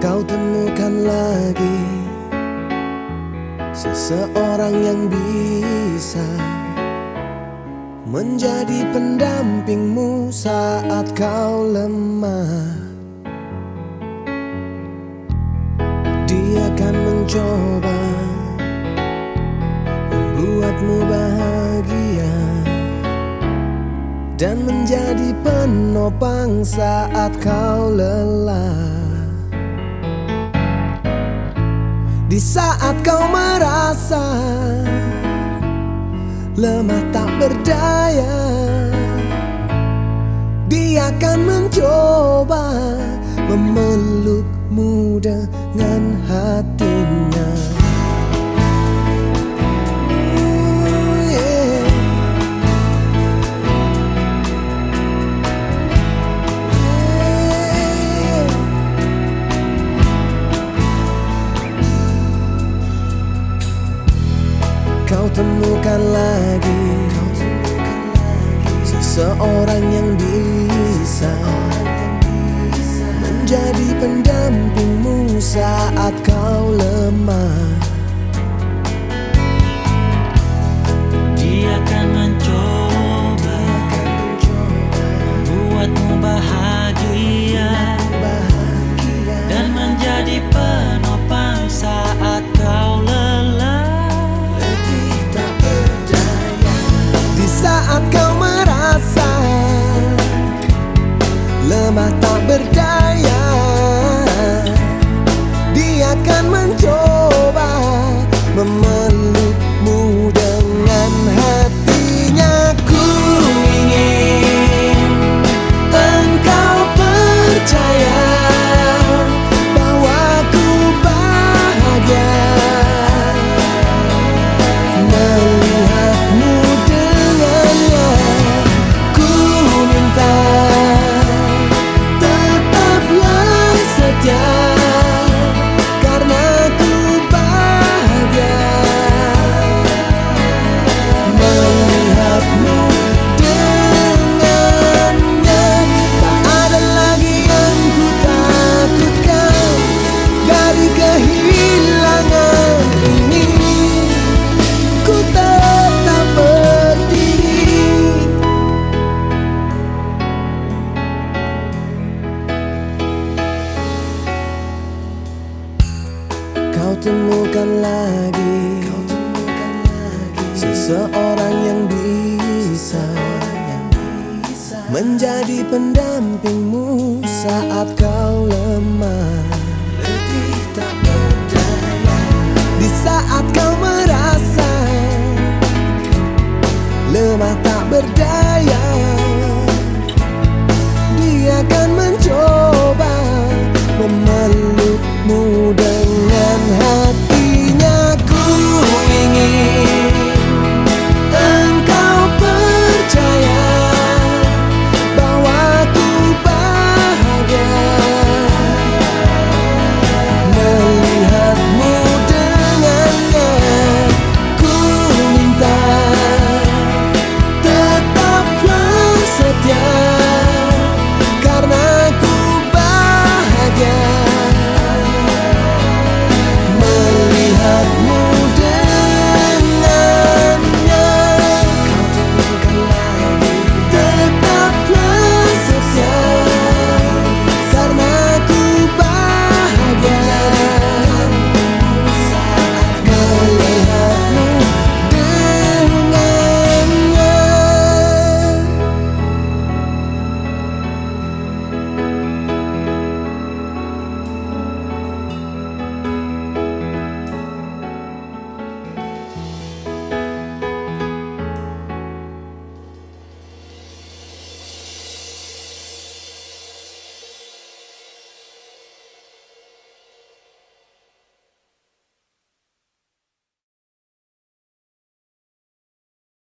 Kau temukan lagi Seseorang yang bisa Menjadi pendampingmu saat kau lemah. Dia akan mencoba Membuatmu bahagia Dan menjadi penopang saat kau lelah Di saat kau merasa lemah tak berdaya Dia akan mencoba memelukmu dengan hatinya temukan lagi. Seseorang yang bisa saat kau temukan lagi, kau temukan lagi seseorang yang bisa, yang bisa menjadi pendampingmu saat kau lemah. Lebih tak berdaya di saat kau merasa lemah tak berdaya.